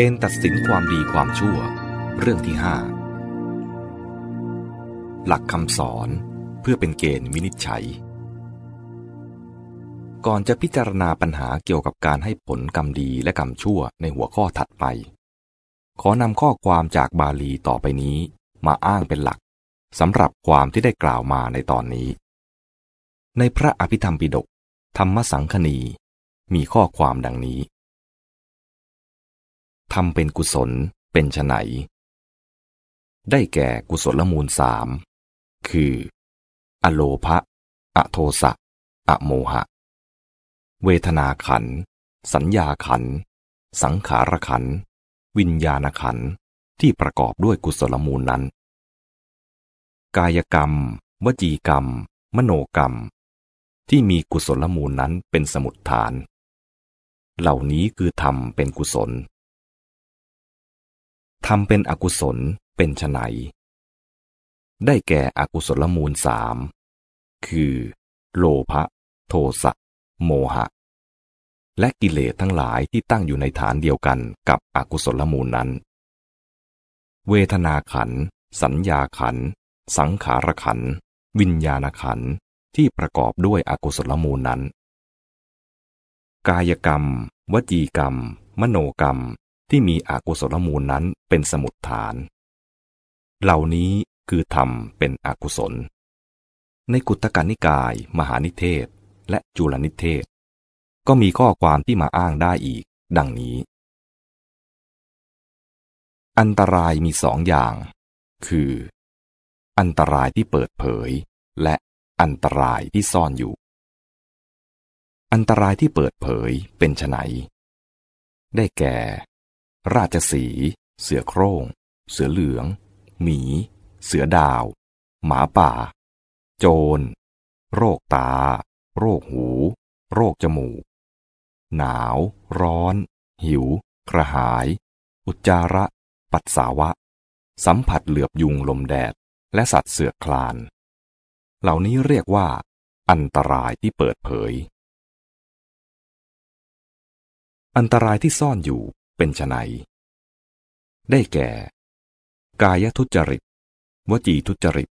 เกณฑ์ตัดสินความดีความชั่ว เรื่องที่ห้าหลักคำสอนเพื่อเป็นเกณฑ์วินิจฉัย ก่อนจะพิจารณาปัญหาเกี่ยวกับการให้ผลกรรมดีและกรรมชั่วในหัวข้อถัดไป ขอนำข้อความจากบาลีต่อไปนี้มาอ้างเป็นหลักสำหรับความที่ได้กล่าวมาในตอนนี้ ในพระอภิธรรมปิฎกธรรมสังคณีมีข้อความดังนี้ ทำเป็นกุศลเป็นไฉนได้แก่กุศลมูลสามคือ อโลภะอโทสะอโมหะ เวทนาขัน สัญญาขัน สังขารขัน วิญญาณขันที่ประกอบด้วยกุศลมูลนั้น กายกรรม วจีกรรม มโนกรรม ที่มีกุศลมูลนั้นเป็นสมุดฐาน เหล่านี้คือธรรมเป็นกุศล ทำเป็นอกุศลเป็นไฉนได้แก่อกุศลมูลสาม คือ โลภะโทสะโมหะ และกิเลสทั้งหลายที่ตั้งอยู่ในฐานเดียวกันกับอกุศลมูลนั้น เวทนาขัน สัญญาขัน สังขารขัน วิญญาณขันที่ประกอบด้วยอกุศลมูลนั้น กายกรรม วจีกรรม มโนกรรม ที่มีอกุศลมูลนั้นเป็นสมุดฐาน เหล่านี้คือธรรมเป็นอกุศล ในกุตกานิกาย มหานิเทศ และจุลนิเทศ ก็มีข้อความที่มาอ้างได้อีก ดังนี้ อันตรายมีสองอย่าง คือ อันตรายที่เปิดเผย และอันตรายที่ซ่อนอยู่ อันตรายที่เปิดเผยเป็นไฉนได้แก่ ราชสี เสือโคร่ง เสือเหลือง หมี เสือดาว หมาป่า โจร โรคตา โรคหู โรคจมูก หนาว ร้อน หิว กระหาย อุจจาระ ปัสสาวะ สัมผัสเหลือบยุงลมแดด และสัตว์เสือคลาน เหล่านี้เรียกว่า อันตรายที่เปิดเผยอันตรายที่ซ่อนอยู่ เป็นไนได้แก่ กายทุจริต วจีทุจริต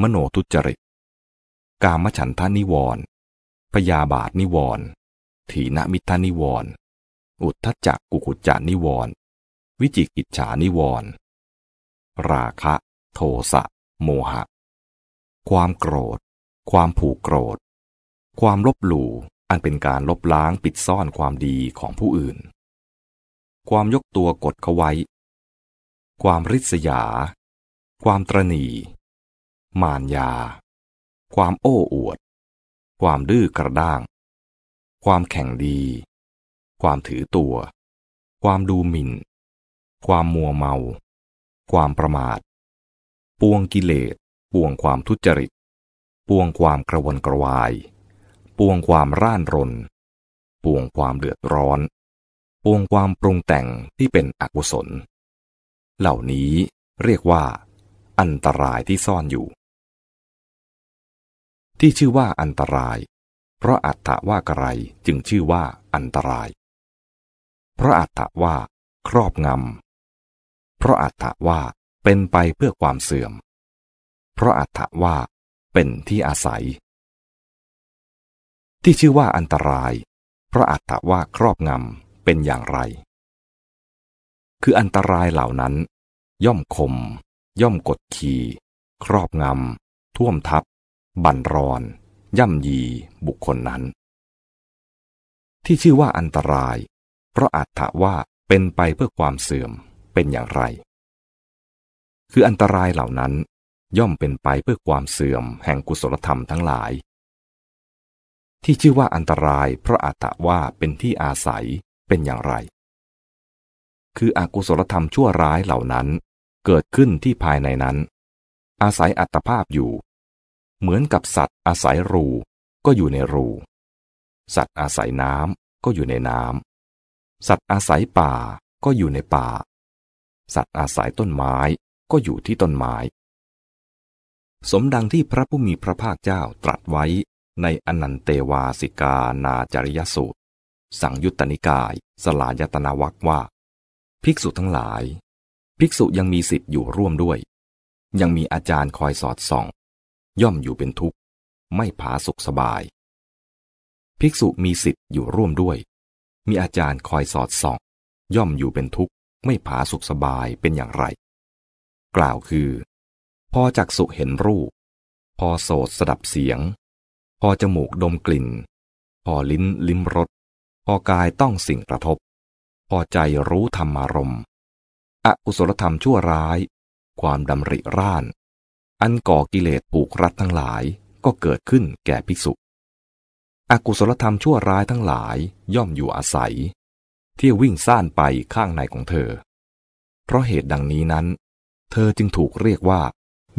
มโนทุจริต กามฉันทานิวรพยาบาทนิวรถีนมิทานิวรอุทธจักกุกุจานิวรวิจิกิจฉานิวรราคะ โทสะ โมหะ ความโกรธ ความผูกโกรธ ความลบหลู่อันเป็นการลบล้างปิดซ่อนความดีของผู้อื่น ความยกตัวกดเขาไว้ ความริษยา ความตรณี มารยา ความโอ้อวด ความดื้อกระด้าง ความแข่งดี ความถือตัว ความดูหมิ่น ความมัวเมา ความประมาท ปวงกิเลส ปวงความทุจริต ปวงความกระวนกระวาย ปวงความร่านรน ปวงความเดือดร้อน วงความปรุงแต่งที่เป็นอกุศล เหล่านี้เรียกว่า อันตรายที่ซ่อนอยู่ ที่ชื่อว่าอันตราย เพราะอัตถว่ากระไรจึงชื่อว่าอันตราย เพราะอัตถว่า ครอบงำเพราะอัตถว่าเป็นไปเพื่อความเสื่อม เพราะอัตถว่าเป็นที่อาศัย ที่ชื่อว่าอันตราย เพราะอัตถว่าครอบงำ เป็นอย่างไร คืออันตรายเหล่านั้น ย่อมคม ย่อมกดขี่ครอบงำ ท่วมทับ บั่นรอน ย่ำยีบุคคลนั้น ที่ชื่อว่าอันตราย เพราะอาจถะว่าเป็นไปเพื่อความเสื่อมเป็นอย่างไร คืออันตรายเหล่านั้น ย่อมเป็นไปเพื่อความเสื่อมแห่งกุศลธรรมทั้งหลาย ที่ชื่อว่าอันตรายเพราะอาตะว่าเป็นที่อาศัย เป็นอย่างไร คืออกุศลธรรมชั่วร้ายเหล่านั้นเกิดขึ้นที่ภายในนั้น อาศัยอัตภาพอยู่ เหมือนกับสัตว์อาศัยรูก็อยู่ในรู สัตว์อาศัยน้ำก็อยู่ในน้ำสัตว์อาศัยป่าก็อยู่ในป่า สัตว์อาศัยต้นไม้ก็อยู่ที่ต้นไม้ สมดังที่พระผู้มีพระภาคเจ้าตรัสไว้ในอนันเตวาสิกานาจริยสูตร สังยุตตนิกาย สลายตนาวักว่า ภิกษุทั้งหลาย ภิกษุยังมีสิทธิ์อยู่ร่วมด้วย ยังมีอาจารย์คอยสอดส่อง ย่อมอยู่เป็นทุกข์ ไม่ผาสุขสบาย ภิกษุมีสิทธิ์อยู่ร่วมด้วย มีอาจารย์คอยสอดส่อง ย่อมอยู่เป็นทุกข์ ไม่ผาสุขสบายเป็นอย่างไร กล่าวคือ พอจักสุเห็นรูป พอโสดสดับเสียง พอจมูกดมกลิ่น พอลิ้นลิ้มรส พอกายต้องสิ่งกระทบ พอใจรู้ธรรมารมณ์อกุศลธรรมชั่วร้าย ความดำริร่าน อันก่อกิเลสผูกรัดทั้งหลายก็เกิดขึ้นแก่ภิกษุ อกุศลธรรมชั่วร้ายทั้งหลายย่อมอยู่อาศัย ที่วิ่งซ่านไปข้างในของเธอ เพราะเหตุดังนี้นั้น เธอจึงถูกเรียกว่า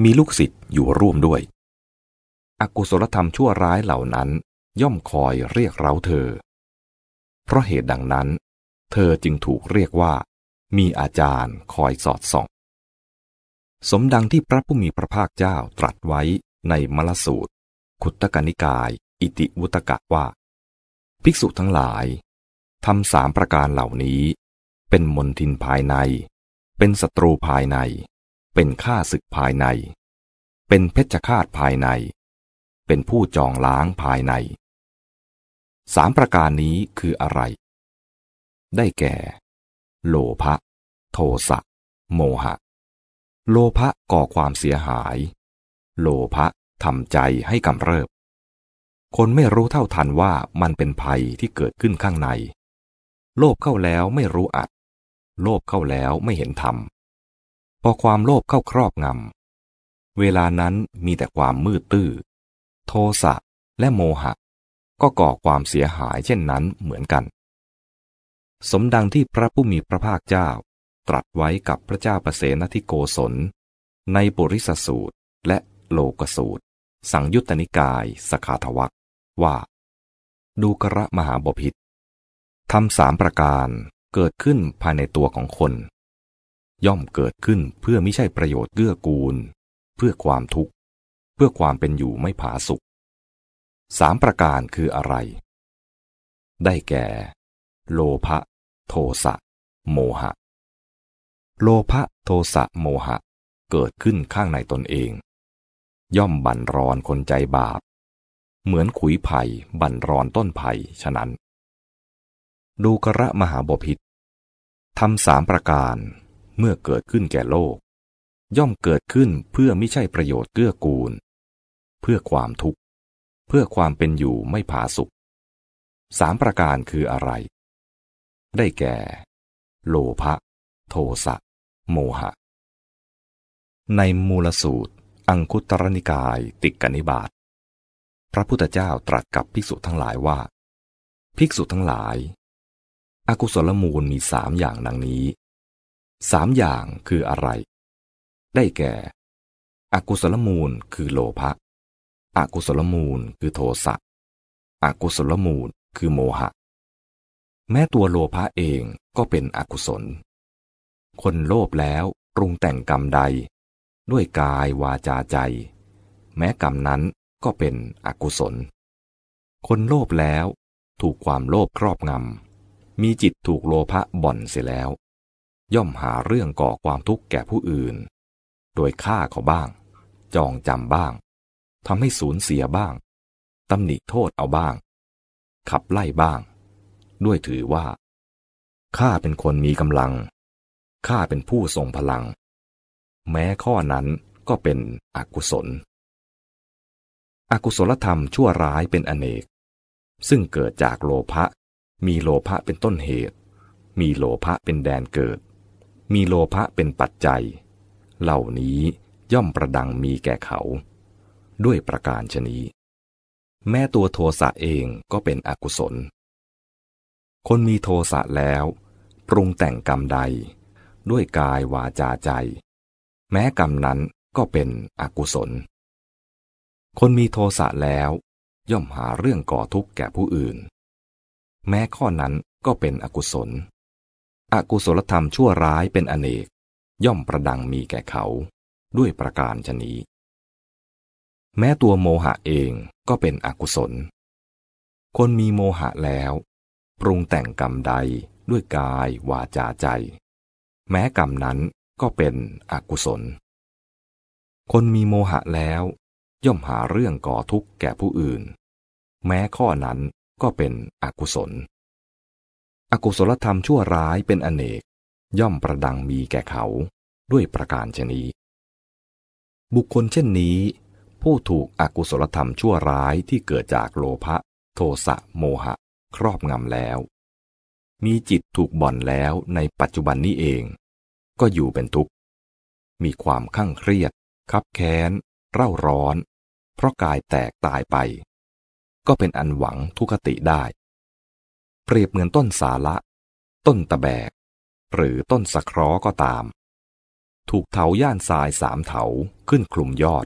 มีลูกศิษย์อยู่ร่วมด้วย อกุศลธรรมชั่วร้ายเหล่านั้นย่อมคอยเรียกเราเธอ เพราะเหตุดังนั้น เธอจึงถูกเรียกว่า มีอาจารย์คอยสอดส่อง สมดังที่พระผู้มีพระภาคเจ้าตรัสไว้ในมลสูตร ขุตกนิกาย อิติวุตกะว่า ภิกษุทั้งหลายทำสามประการเหล่านี้ เป็นมนทินภายใน เป็นศัตรูภายใน เป็นข้าศึกภายใน เป็นเพชฌฆาตภายใน เป็นผู้จองล้างภายใน สามประการนี้คืออะไร ได้แก่ โลภะ โทสะ โมหะ โลภะก่อความเสียหาย โลภะทำใจให้กำเริบ คนไม่รู้เท่าทันว่ามันเป็นภัยที่เกิดขึ้นข้างใน โลภเข้าแล้วไม่รู้อัด โลภเข้าแล้วไม่เห็นธรรม พอความโลภเข้าครอบงำ เวลานั้นมีแต่ความมืดตื้อ โทสะและโมหะ ก็ก่อความเสียหายเช่นนั้นเหมือนกัน สมดังที่พระผู้มีพระภาคเจ้า ตรัสไว้กับพระเจ้าประเสนทิโกศล ในปุริสสูตรและโลกสูตร สังยุตตนิกายสขาทวักว่า ดูกระมหาบพิษทำสามประการเกิดขึ้นภายในตัวของคน ย่อมเกิดขึ้นเพื่อไม่ใช่ประโยชน์เกื้อกูล เพื่อความทุกข์ เพื่อความเป็นอยู่ไม่ผาสุก สามประการคืออะไร ได้แก่ โลภะโทสะโมหะ โลภะโทสะโมหะ เกิดขึ้นข้างในตนเอง ย่อมบั่นรอนคนใจบาป เหมือนขุยไผ่บั่นรอนต้นไผ่ฉะนั้น ดูกระมหาบพิษทำสามประการเมื่อเกิดขึ้นแก่โลก ย่อมเกิดขึ้นเพื่อไม่ใช่ประโยชน์เกื้อกูล เพื่อความทุกข์ เพื่อความเป็นอยู่ไม่ผาสุกสามประการคืออะไร ได้แก่ โลภะโทสะ โมหะ ในมูลสูตร อังคุตรนิกายติกนิบาตพระพุทธเจ้าตรัสกับภิกษุทั้งหลายว่า ภิกษุทั้งหลายอากุศลมูลมีสามอย่างดังนี้ สามอย่างคืออะไร ได้แก่ อกุศลมูลคือโลภะ อกุศลมูลคือโทสะ อกุศลมูลคือโมหะ แม้ตัวโลภะเองก็เป็นอกุศล คนโลภแล้วปรุงแต่งกรรมใด ด้วยกายวาจาใจ แม้กรรมนั้นก็เป็นอกุศล คนโลภแล้วถูกความโลภครอบงำ มีจิตถูกโลภะบ่อนเสียแล้ว ย่อมหาเรื่องก่อความทุกข์แก่ผู้อื่น โดยฆ่าเขาบ้าง จองจำบ้าง ทำให้สูญเสียบ้างตำหนิโทษเอาบ้าง ขับไล่บ้าง ด้วยถือว่า ข้าเป็นคนมีกำลัง ข้าเป็นผู้ทรงพลัง แม้ข้อนั้นก็เป็นอกุศล อกุศลธรรมชั่วร้ายเป็นอเนก ซึ่งเกิดจากโลภะ มีโลภะเป็นต้นเหตุ มีโลภะเป็นแดนเกิด มีโลภะเป็นปัจจัย เหล่านี้ย่อมประดังมีแก่เขา ด้วยประการชนี้ แม้ตัวโทสะเองก็เป็นอกุศล คนมีโทสะแล้ว ปรุงแต่งกรรมใด ด้วยกายวาจาใจ แม้กรรมนั้นก็เป็นอกุศล คนมีโทสะแล้ว ย่อมหาเรื่องก่อทุกข์แก่ผู้อื่น แม้ข้อนั้นก็เป็นอกุศล อกุศลธรรมชั่วร้ายเป็นอเนก ย่อมประดังมีแก่เขาด้วยประการชนี้ แม้ตัวโมหะเองก็เป็นอกุศล คนมีโมหะแล้ว ปรุงแต่งกรรมใดด้วยกายวาจาใจ แม้กรรมนั้นก็เป็นอกุศล คนมีโมหะแล้ว ย่อมหาเรื่องก่อทุกข์แก่ผู้อื่น แม้ข้อนั้นก็เป็นอกุศล อกุศลธรรมชั่วร้ายเป็นอเนก ย่อมประดังมีแก่เขาด้วยประการชนี บุคคลเช่นนี้ ผู้ถูกอกุศลธรรมชั่วร้ายที่เกิดจากโลภะโทสะโมหะ ครอบงำแล้ว มีจิตถูกบ่อนแล้วในปัจจุบันนี้เอง ก็อยู่เป็นทุกข์ มีความข้างเครียด คับแค้น เร่าร้อน เพราะกายแตกตายไป ก็เป็นอันหวังทุกติได้ เปรียบเหมือนต้นสาละ ต้นตะแบก หรือต้นสะคราะก็ตาม ถูกเถาย่านทรายสามเถาขึ้นคลุมยอด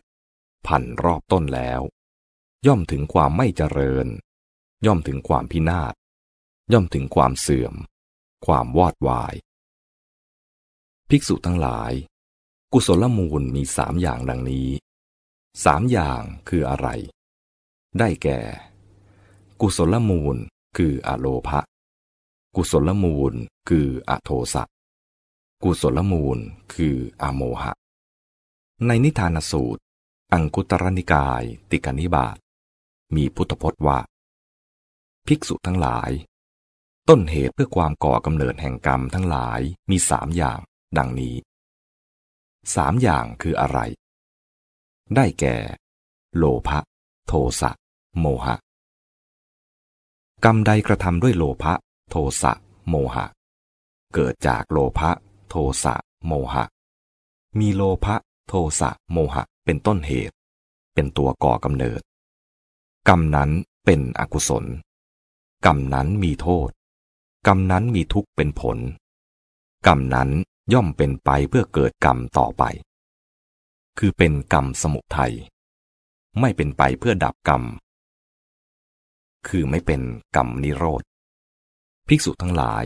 พันรอบต้นแล้ว ย่อมถึงความไม่เจริญ ย่อมถึงความพินาศ ย่อมถึงความเสื่อม ความวอดวาย ภิกษุทั้งหลาย กุศลมูลมีสามอย่างดังนี้ สามอย่างคืออะไร ได้แก่ กุศลมูลคืออโลภะ กุศลมูลคืออโทสะ กุศลมูลคืออโมหะ ในนิทานสูตร อังคุตรนิกาย ติกนิบาตมีพุทธพจน์ว่า ภิกษุทั้งหลาย ต้นเหตุเพื่อความก่อกำเนิดแห่งกรรมทั้งหลายมีสามอย่าง ดังนี้สามอย่างคืออะไร ได้แก่ โลภะโทสะโมหะ กรรมใดกระทำด้วยโลภะโทสะโมหะ เกิดจากโลภะโทสะโมหะ มีโลภะโทสะโมหะ เป็นต้นเหตุ เป็นตัวก่อกำเนิด กรรมนั้นเป็นอกุศล กรรมนั้นมีโทษ กรรมนั้นมีทุกข์เป็นผล กรรมนั้นย่อมเป็นไปเพื่อเกิดกรรมต่อไป คือเป็นกรรมสมุทัย ไม่เป็นไปเพื่อดับกรรม คือไม่เป็นกรรมนิโรธ ภิกษุทั้งหลาย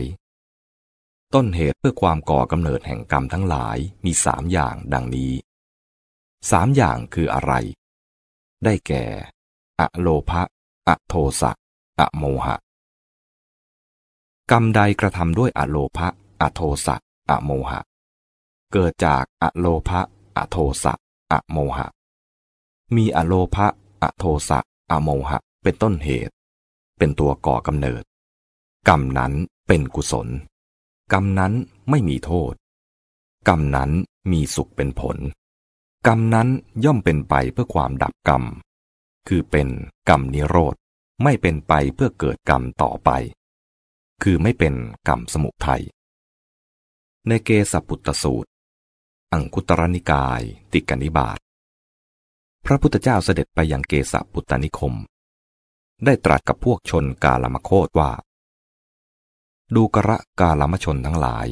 ต้นเหตุเพื่อความก่อกำเนิดแห่งกรรมทั้งหลายมีสามอย่างดังนี้ สามอย่างคืออะไร ได้แก่ อโลภะ อโทสะ อโมหะ กรรมใดกระทำด้วยอโลภะ อโทสะ อโมหะ เกิดจากอโลภะ อโทสะ อโมหะ มีอโลภะ อโทสะ อโมหะ เป็นต้นเหตุ เป็นตัวก่อกำเนิด กรรมนั้นเป็นกุศล กรรมนั้นไม่มีโทษ กรรมนั้นมีสุขเป็นผล กรรมนั้นย่อมเป็นไปเพื่อความดับกรรม คือเป็นกรรมนิโรธ ไม่เป็นไปเพื่อเกิดกรรมต่อไป คือไม่เป็นกรรมสมุทัย ในเกสปุตตสูตร อังคุตรนิกาย ติกนิบาต พระพุทธเจ้าเสด็จไปยังเกสปุตตนิคม ได้ตรัสกับพวกชนกาลมโคตว่า ดูกระกาลมชนทั้งหลาย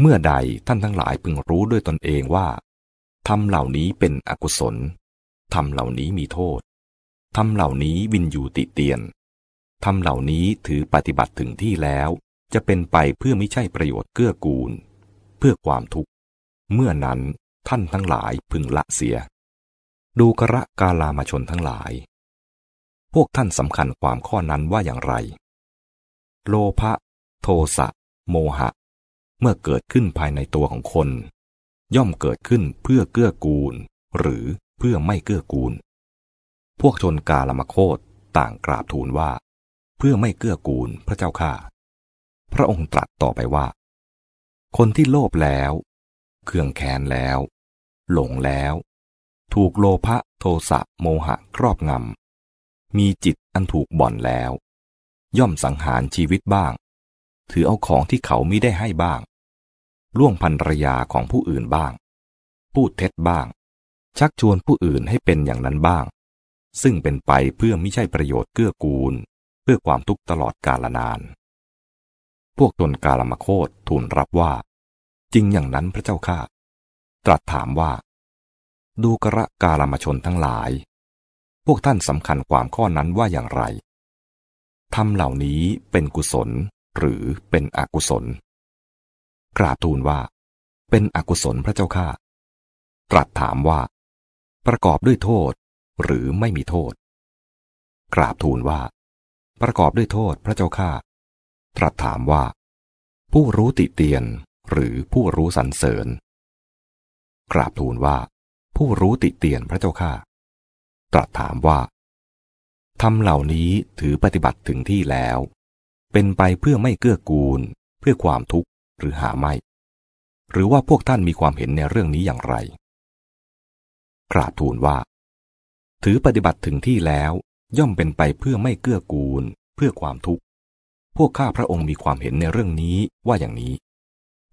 เมื่อใดท่านทั้งหลายพึงรู้ด้วยตนเองว่า ทำเหล่านี้เป็นอกุศลทำเหล่านี้มีโทษทำเหล่านี้วินยูติเตียนทำเหล่านี้ถือปฏิบัติถึงที่แล้ว จะเป็นไปเพื่อไม่ใช่ประโยชน์เกื้อกูล เพื่อความทุกข์ เมื่อนั้นท่านทั้งหลายพึงละเสีย ดูกระกาลามชนทั้งหลาย พวกท่านสำคัญความข้อนั้นว่าอย่างไร โลภะโทสะ โมหะ เมื่อเกิดขึ้นภายในตัวของคน ย่อมเกิดขึ้นเพื่อเกื้อกูล หรือเพื่อไม่เกื้อกูล พวกชนกาลมโคตต่างกราบทูลว่า เพื่อไม่เกื้อกูลพระเจ้าข้าพระองค์ตรัสต่อไปว่า คนที่โลภแล้วเคืองแค้นแล้ว หลงแล้ว ถูกโลภะโทสะโมหะครอบงำ มีจิตอันถูกบ่อนแล้ว ย่อมสังหารชีวิตบ้าง ถือเอาของที่เขามิได้ให้บ้าง ล่วงพันรยาของผู้อื่นบ้าง พูดเท็จบ้าง ชักชวนผู้อื่นให้เป็นอย่างนั้นบ้าง ซึ่งเป็นไปเพื่อไม่ใช่ประโยชน์เกื้อกูล เพื่อความทุกข์ตลอดกาลนาน พวกตนกาลมโคตทูลรับว่า จริงอย่างนั้นพระเจ้าข้าตรัสถามว่า ดูกระกาลมชนทั้งหลาย พวกท่านสำคัญความข้อนั้นว่าอย่างไรทำเหล่านี้เป็นกุศลหรือเป็นอกุศล กราบทูลว่า เป็นอกุศลพระเจ้าข้าตรัสถามว่า ประกอบด้วยโทษหรือไม่มีโทษ กราบทูลว่า ประกอบด้วยโทษพระเจ้าข้าตรัสถามว่า ผู้รู้ติเตียนหรือผู้รู้สรรเสริญ กราบทูลว่า ผู้รู้ติเตียนพระเจ้าข้าตรัสถามว่าทำเหล่านี้ถือปฏิบัติถึงที่แล้ว เป็นไปเพื่อไม่เกื้อกูล เพื่อความทุกข์ หรือหาไม่ หรือว่าพวกท่านมีความเห็นในเรื่องนี้อย่างไร กราบทูลว่า ถือปฏิบัติถึงที่แล้ว ย่อมเป็นไปเพื่อไม่เกื้อกูล เพื่อความทุกข์ พวกข้าพระองค์มีความเห็นในเรื่องนี้ว่าอย่างนี้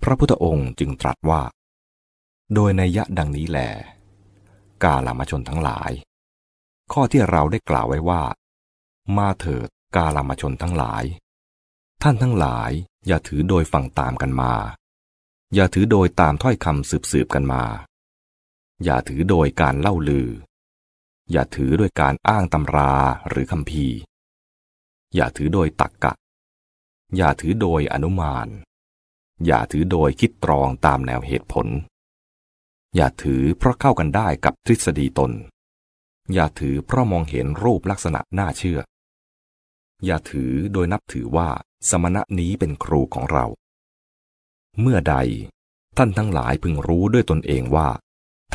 พระพุทธองค์จึงตรัสว่า โดยในยะดังนี้แหลกาลามชนทั้งหลาย ข้อที่เราได้กล่าวไว้ว่า มาเถิดกาลามชนทั้งหลาย ท่านทั้งหลาย อย่าถือโดยฟังตามกันมา อย่าถือโดยตามถ้อยคำสืบสืบกันมา อย่าถือโดยการเล่าลือ อย่าถือโดยการอ้างตำราหรือคำพีอย่าถือโดยตักกะ อย่าถือโดยอนุมาน อย่าถือโดยคิดตรองตามแนวเหตุผล อย่าถือเพราะเข้ากันได้กับทฤษฎีตน อย่าถือเพราะมองเห็นรูปลักษณะน่าเชื่อ อย่าถือโดยนับถือว่าสมณะนี้เป็นครูของเรา เมื่อใดท่านทั้งหลายพึงรู้ด้วยตนเองว่า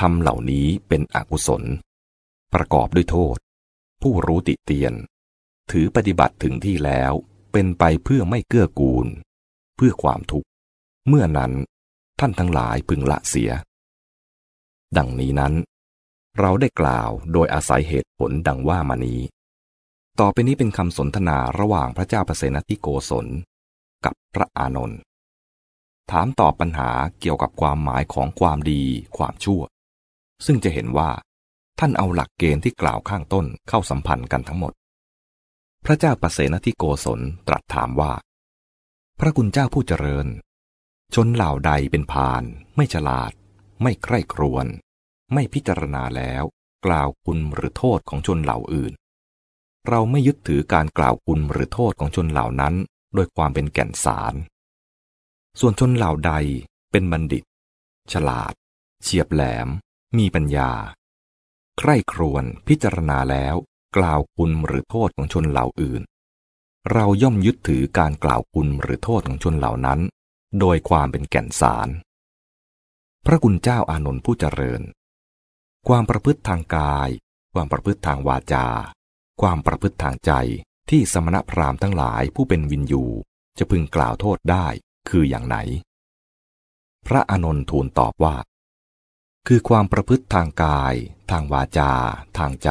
ทำเหล่านี้เป็นอกุศล ประกอบด้วยโทษ ผู้รู้ติเตียน ถือปฏิบัติถึงที่แล้วเป็นไปเพื่อไม่เกื้อกูล เพื่อความทุกข์ เมื่อนั้นท่านทั้งหลายพึงละเสีย ดังนี้นั้น เราได้กล่าวโดยอาศัยเหตุผลดังว่ามานี้ ต่อไปนี้เป็นคำสนทนาระหว่างพระเจ้าเปรตทิโกศล กับพระอานนท์ถามตอบปัญหาเกี่ยวกับความหมายของความดี ความชั่ว ซึ่งจะเห็นว่า ท่านเอาหลักเกณฑ์ที่กล่าวข้างต้นเข้าสัมพันธ์กันทั้งหมด พระเจ้าปเสนทิโกศลตรัสถามว่า พระคุณเจ้าผู้เจริญ ชนเหล่าใดเป็นพาน ไม่ฉลาด ไม่ใคร่ครวญไม่พิจารณาแล้ว กล่าวคุณหรือโทษของชนเหล่าอื่น เราไม่ยึดถือการกล่าวคุณหรือโทษของชนเหล่านั้นโดยความเป็นแก่นสาร ส่วนชนเหล่าใดเป็นบัณฑิต ฉลาด เฉียบแหลม มีปัญญา ใคร่ครวญพิจารณาแล้ว กล่าวคุณหรือโทษของชนเหล่าอื่น เราย่อมยึดถือการกล่าวคุณหรือโทษของชนเหล่านั้น โดยความเป็นแก่นสาร พระคุณเจ้าอานนท์ผู้เจริญ ความประพฤติทางกาย ความประพฤติทางวาจา ความประพฤติทางใจที่สมณพราหมณ์ทั้งหลายผู้เป็นวินยูจะพึงกล่าวโทษได้คืออย่างไหน พระอานนท์ทูลตอบว่า คือความประพฤติทางกาย ทางวาจา ทางใจ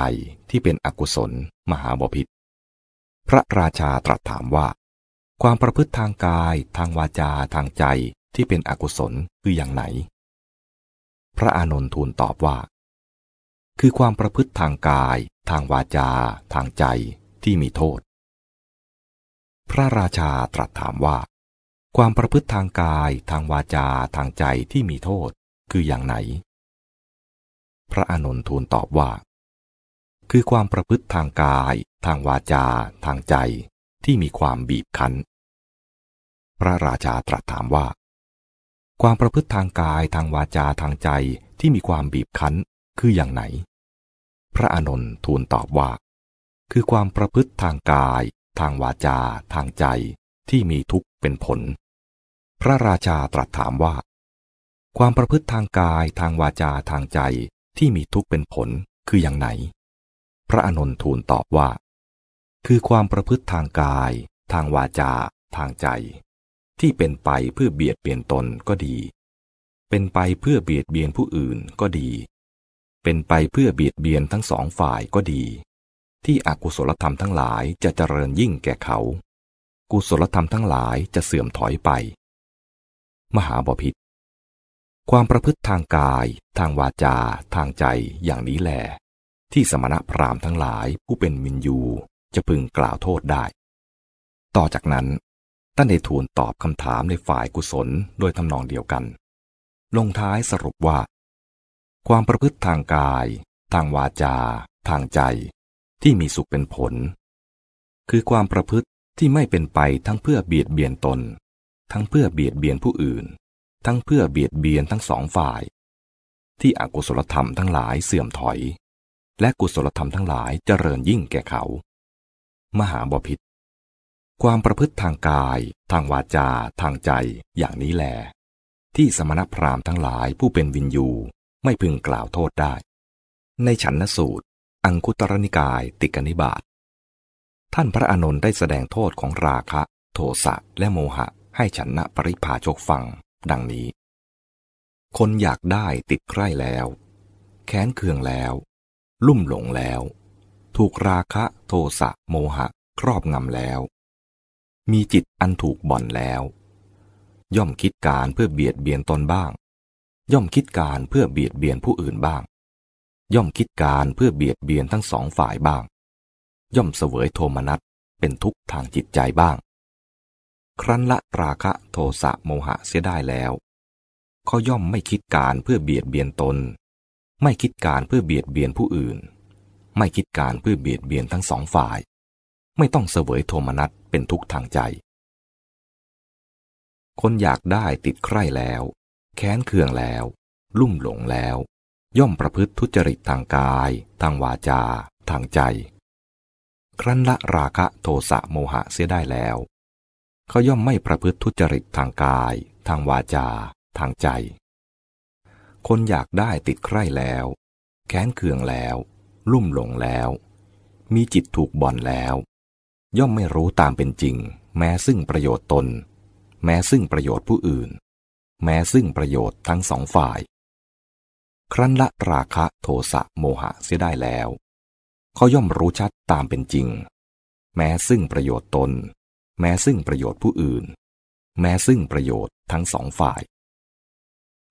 ที่เป็นอกุศล มหาบพิษพระราชาตรัสถามว่า ความประพฤติทางกาย ทางวาจาทางใจที่เป็นอกุศลคืออย่างไหน พระอานนท์ทูลตอบว่า คือความประพฤติทางกาย ทางวาจา ทางใจที่มีโทษ พระราชาตรัสถามว่า ความประพฤติทางกายทางวาจาทางใจที่มีโทษคืออย่างไหน พระอานนท์ทูลตอบว่า คือความประพฤติทางกาย ทางวาจา ทางใจที่มีความบีบคั้น พระราชาตรัสถามว่า ความประพฤติทางกายทางวาจาทางใจที่มีความบีบคั้นคืออย่างไหน พระอานนท์ทูลตอบว่า คือความประพฤติทางกาย ทางวาจา ทางใจที่มีทุกข์เป็นผล พระราชาตรัสถามว่า ความประพฤติทางกายทางวาจาทางใจที่มีทุกข์เป็นผลคืออย่างไหน พระอานนท์ทูลตอบว่า คือความประพฤติทางกาย ทางวาจา ทางใจ ที่เป็นไปเพื่อเบียดเบียนตนก็ดี เป็นไปเพื่อเบียดเบียนผู้อื่นก็ดี เป็นไปเพื่อเบียดเบียนทั้งสองฝ่ายก็ดี ที่อกุศลธรรมทั้งหลายจะเจริญยิ่งแก่เขา กุศลธรรมทั้งหลายจะเสื่อมถอยไป มหาบพิษความประพฤติทางกาย ทางวาจา ทางใจอย่างนี้แหลที่สมณะพราหมณ์ทั้งหลายผู้เป็นมินยูจะพึงกล่าวโทษได้ ต่อจากนั้นท่านได้ทูลตอบคำถามในฝ่ายกุศลโดยทำนองเดียวกัน ลงท้ายสรุปว่า ความประพฤติทางกาย ทางวาจา ทางใจ ที่มีสุขเป็นผล คือความประพฤติที่ไม่เป็นไปทั้งเพื่อเบียดเบียนตน ทั้งเพื่อเบียดเบียนผู้อื่น ทั้งเพื่อเบียดเบียนทั้งสองฝ่าย ที่อกุศลธรรมทั้งหลายเสื่อมถอย และกุศลธรรมทั้งหลายเจริญยิ่งแก่เขา มหาบพิษความประพฤติทางกาย ทางวาจา ทางใจ อย่างนี้แหลที่สมณพราหมณ์ทั้งหลายผู้เป็นวินยู ไม่พึงกล่าวโทษได้ ในฉันนสูตร อังคุตรนิกายติกนิบาตท่านพระอานนท์ได้แสดงโทษของราคะ โทสะและโมหะ ให้ฉันนะปริภาชกฟัง ดังนี้ คนอยากได้ติดใคร่แล้ว แค้นเคืองแล้ว ลุ่มหลงแล้ว ถูกราคะโทสะโมหะ ครอบงำแล้ว มีจิตอันถูกบ่อนแล้ว ย่อมคิดการเพื่อเบียดเบียนตนบ้าง ย่อมคิดการเพื่อเบียดเบียนผู้อื่นบ้าง ย่อมคิดการเพื่อเบียดเบียนทั้งสองฝ่ายบ้าง ย่อมเสวยโทมนัสเป็นทุกข์ทางจิตใจบ้าง ครั้นละราคะโทสะโมหะเสียได้แล้วเขาย่อมไม่คิดการเพื่อเบียดเบียนตน ไม่คิดการเพื่อเบียดเบียนผู้อื่น ไม่คิดการเพื่อเบียดเบียนทั้งสองฝ่าย ไม่ต้องเสวยโทมนัสเป็นทุกข์ทางใจ คนอยากได้ติดใคร่แล้ว แค้นเคืองแล้ว ลุ่มหลงแล้ว ย่อมประพฤติทุจริตทางกาย ทางวาจา ทางใจ ครั้นละราคะโทสะโมหะเสียได้แล้ว เขาย่อมไม่ประพฤติทุจริตทางกาย ทางวาจา ทางใจ คนอยากได้ติดใคร่แล้ว แค้นเคืองแล้ว ลุ่มหลงแล้ว มีจิตถูกบ่อนแล้ว ย่อมไม่รู้ตามเป็นจริง แม้ซึ่งประโยชน์ตน แม้ซึ่งประโยชน์ผู้อื่น แม้ซึ่งประโยชน์ทั้งสองฝ่าย ครั้นละราคะโทสะโมหะเสียได้แล้วเขาย่อมรู้ชัดตามเป็นจริง แม้ซึ่งประโยชน์ตน แม้ซึ่งประโยชน์ผู้อื่น แม้ซึ่งประโยชน์ทั้งสองฝ่าย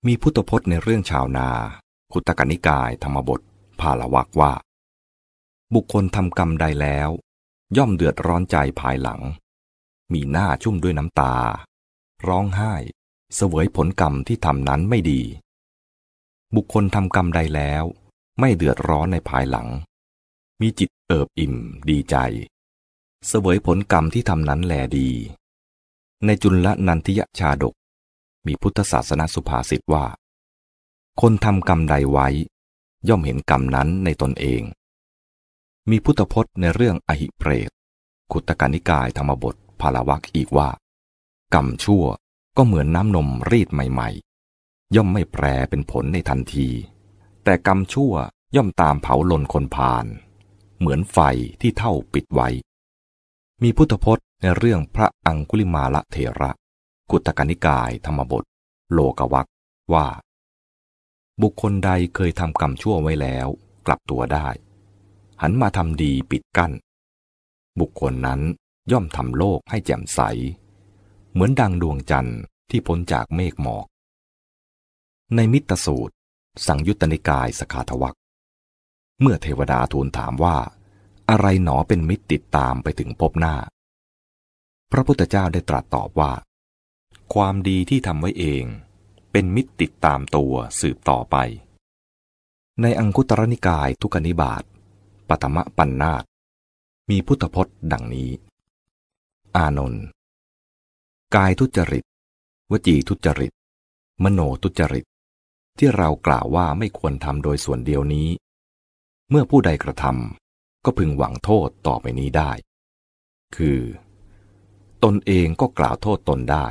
มีพุทธพจน์ในเรื่องชาวนา คุตกนิกายธรรมบทภาลวักว่า บุคคลทำกรรมใดแล้ว ย่อมเดือดร้อนใจภายหลัง มีหน้าชุ่มด้วยน้ำตา ร้องไห้ เสวยผลกรรมที่ทำนั้นไม่ดี บุคคลทำกรรมใดแล้ว ไม่เดือดร้อนในภายหลัง มีจิตเอิบอิ่มดีใจ เสวยผลกรรมที่ทำนั้นแลดี ในจุลนันทิยชาดก มีพุทธศาสนสุภาษิตว่า คนทำกรรมใดไว้ ย่อมเห็นกรรมนั้นในตนเอง มีพุทธพจน์ในเรื่องอหิเปรตขุตกานิกายธรรมบทพาลวักอีกว่า กรรมชั่ว ก็เหมือนน้ำนมรีดใหม่ๆ ย่อมไม่แปรเป็นผลในทันที แต่กรรมชั่วย่อมตามเผาลนคนพาลเหมือนไฟที่เท่าปิดไว้ มีพุทธพจน์ในเรื่องพระอังคุลิมาละเถระ กุตกนิกายธรรมบท โลกวักว่า บุคคลใดเคยทำกรรมชั่วไว้แล้วกลับตัวได้ หันมาทำดีปิดกั้น บุคคลนั้นย่อมทำโลกให้แจ่มใส เหมือนดังดวงจันทร์ที่พ้นจากเมฆหมอก ในมิตรสูตร สังยุตตนิกายสขาทวักเมื่อเทวดาทูลถามว่า อะไรหนอเป็นมิตรติดตามไปถึงพบหน้า พระพุทธเจ้าได้ตรัสตอบว่า ความดีที่ทำไว้เอง เป็นมิตรติดตามตัวสืบต่อไป ในอังคุตรนิกายทุกนิบาตปฐมะปัญนาตมีพุทธพจน์ดังนี้ อานนท์ กายทุจริต วจีทุจริต มโนทุจริต ที่เรากล่าวว่าไม่ควรทำโดยส่วนเดียวนี้ เมื่อผู้ใดกระทำก็พึงหวังโทษต่อไปนี้ได้ คือ ตนเองก็กล่าวโทษตนได้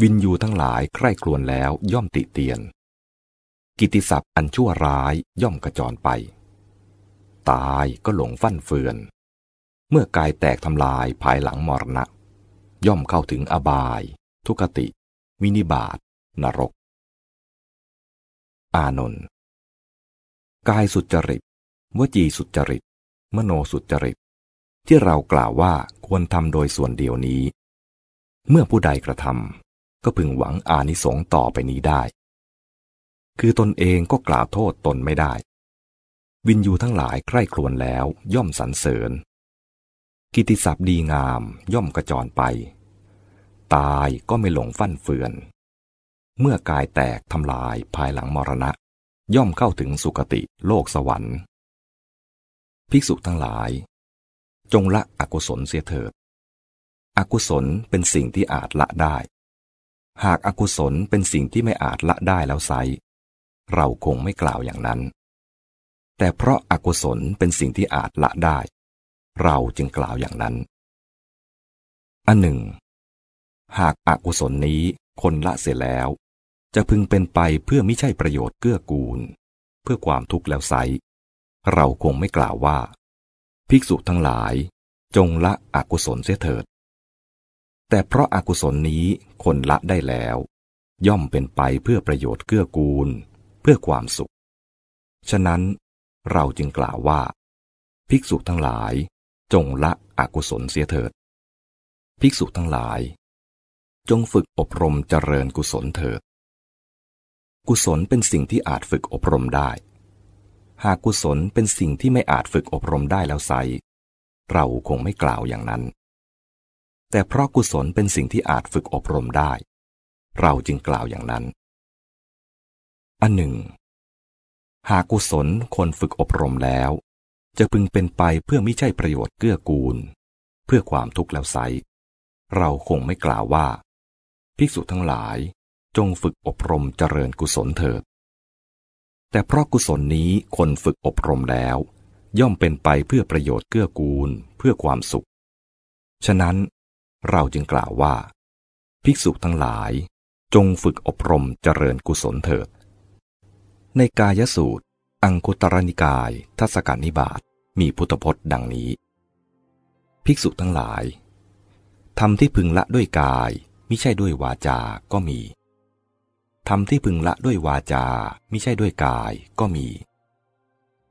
วินยูทั้งหลายใคร่ครวญแล้วย่อมติเตียน กิติศัพท์อันชั่วร้ายย่อมกระจรไป ตายก็หลงฟั่นเฟือน เมื่อกายแตกทำลายภายหลังมรณะ ย่อมเข้าถึงอบาย ทุกติ วินิบาตนรก อานนท์กายสุจริต วจีสุจริต มโนสุจริต ที่เรากล่าวว่าควรทำโดยส่วนเดียวนี้ เมื่อผู้ใดกระทำก็พึงหวังอานิสงส์ต่อไปนี้ได้ คือตนเองก็กล่าวโทษตนไม่ได้ วินยูทั้งหลายใคร่ครวญแล้วย่อมสรรเสริญ กิติศัพท์ดีงามย่อมกระจรไป ตายก็ไม่หลงฟั่นเฟือน เมื่อกายแตกทำลายภายหลังมรณะ ย่อมเข้าถึงสุคติโลกสวรรค์ ภิกษุทั้งหลาย จงละอกุศลเสียเถิด อกุศลเป็นสิ่งที่อาจละได้ หากอากุศลเป็นสิ่งที่ไม่อาจละได้แล้วไซเราคงไม่กล่าวอย่างนั้น แต่เพราะอากุศลเป็นสิ่งที่อาจละได้ เราจึงกล่าวอย่างนั้น อันหนึ่ง หากอากุศลนี้คนละเสียแล้ว จะพึงเป็นไปเพื่อไม่ใช่ประโยชน์เกื้อกูล เพื่อความทุกข์แล้วไซเราคงไม่กล่าวว่า ภิกษุทั้งหลาย จงละอกุศลเสียเถิด แต่เพราะอากุศลนี้คนละได้แล้ว ย่อมเป็นไปเพื่อประโยชน์เกื้อกูล เพื่อความสุข ฉะนั้นเราจึงกล่าวว่า ภิกษุทั้งหลาย จงละอกุศลเสียเถิด ภิกษุทั้งหลาย จงฝึกอบรมเจริญกุศลเถิด กุศลเป็นสิ่งที่อาจฝึกอบรมได้ หากกุศลเป็นสิ่งที่ไม่อาจฝึกอบรมได้แล้วไซเราคงไม่กล่าวอย่างนั้น แต่เพราะกุศลเป็นสิ่งที่อาจฝึกอบรมได้ เราจึงกล่าวอย่างนั้น อันหนึ่ง หากกุศลคนฝึกอบรมแล้ว จะพึงเป็นไปเพื่อไม่ใช่ประโยชน์เกื้อกูล เพื่อความทุกข์แล้วไซเราคงไม่กล่าวว่า ภิกษุทั้งหลายจงฝึกอบรมเจริญกุศลเถิด แต่เพราะกุศลนี้คนฝึกอบรมแล้ว ย่อมเป็นไปเพื่อประโยชน์เกื้อกูล เพื่อความสุข ฉะนั้นเราจึงกล่าวว่า ภิกษุทั้งหลาย จงฝึกอบรมเจริญกุศลเถิด ในกายสูตร อังคุตรนิกายทัศการนิบาตมีพุทธพจน์ดังนี้ ภิกษุทั้งหลายทำที่พึงละด้วยกายไม่ใช่ด้วยวาจาก็มีทำที่พึงละด้วยวาจาไม่ใช่ด้วยกายก็มี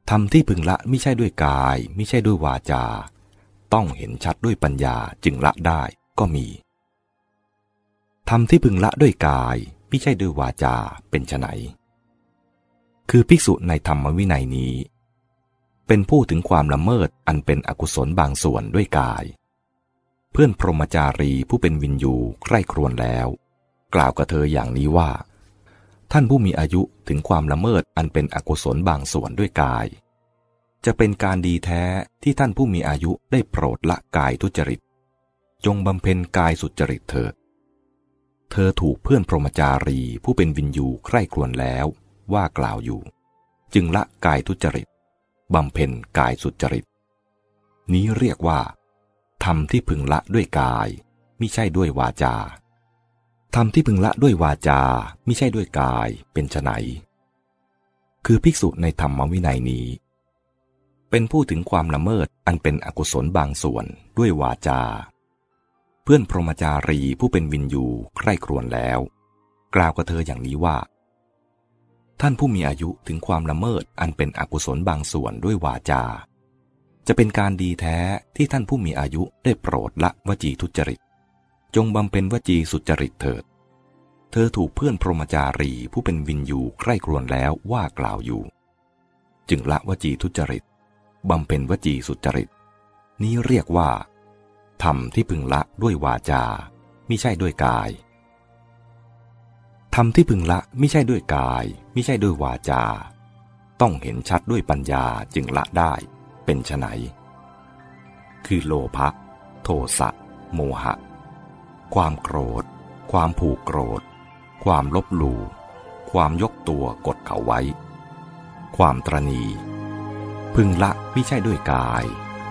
ทำที่พึงละไม่ใช่ด้วยกายไม่ใช่ด้วยวาจา ต้องเห็นชัดด้วยปัญญาจึงละได้ก็มีทำที่พึงละด้วยกายไม่ใช่ด้วยวาจาเป็นไฉน คือภิกษุในธรรมวินัยนี้ เป็นผู้ถึงความละเมิดอันเป็นอกุศลบางส่วนด้วยกาย เพื่อนพรหมจารีผู้เป็นวินยูใคร่ครวญแล้ว กล่าวกับเธออย่างนี้ว่า ท่านผู้มีอายุถึงความละเมิดอันเป็นอกุศลบางส่วนด้วยกาย จะเป็นการดีแท้ที่ท่านผู้มีอายุได้โปรดละกายทุจริต จงบำเพ็ญกายสุจริตเถิดเธอถูกเพื่อนพรหมจารีผู้เป็นวินยูใคร่ครวญแล้ว ว่ากล่าวอยู่ จึงละกายทุจริตบำเพ็ญกายสุจริต นี้เรียกว่าธรรมที่พึงละด้วยกายมิใช่ด้วยวาจาธรรมที่พึงละด้วยวาจามิใช่ด้วยกายเป็นไนคือภิกษุในธรรมวินัยนี้ เป็นผู้ถึงความละเมิดอันเป็นอกุศลบางส่วนด้วยวาจา เพื่อนพรหมจารีผู้เป็นวินยูใคร่ครวญแล้ว กล่าวกับเธออย่างนี้ว่า ท่านผู้มีอายุถึงความละเมิดอันเป็นอกุศลบางส่วนด้วยวาจา จะเป็นการดีแท้ที่ท่านผู้มีอายุได้โปรดละวจีทุจริต จงบำเพ็ญวจีสุจริตเถิด เธอถูกเพื่อนพรหมจารีผู้เป็นวินยูใคร่ครวญแล้วว่ากล่าวอยู่ จึงละวจีทุจริตบำเพ็ญวจีสุจริต นี้เรียกว่าธรรมที่พึงละด้วยวาจาไม่ใช่ด้วยกาย ธรรมที่พึงละไม่ใช่ด้วยกายไม่ใช่ด้วยวาจา ต้องเห็นชัดด้วยปัญญาจึงละได้เป็นไฉนคือโลภะโทสะโมหะ ความโกรธ ความผูกโกรธ ความลบหลู่ความยกตัวกดเขาไว้ ความตรณีพึงละไม่ใช่ด้วยกาย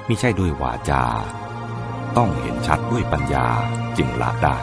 ไม่ใช่ด้วยวาจา ต้องเห็นชัดด้วยปัญญาจึงละได้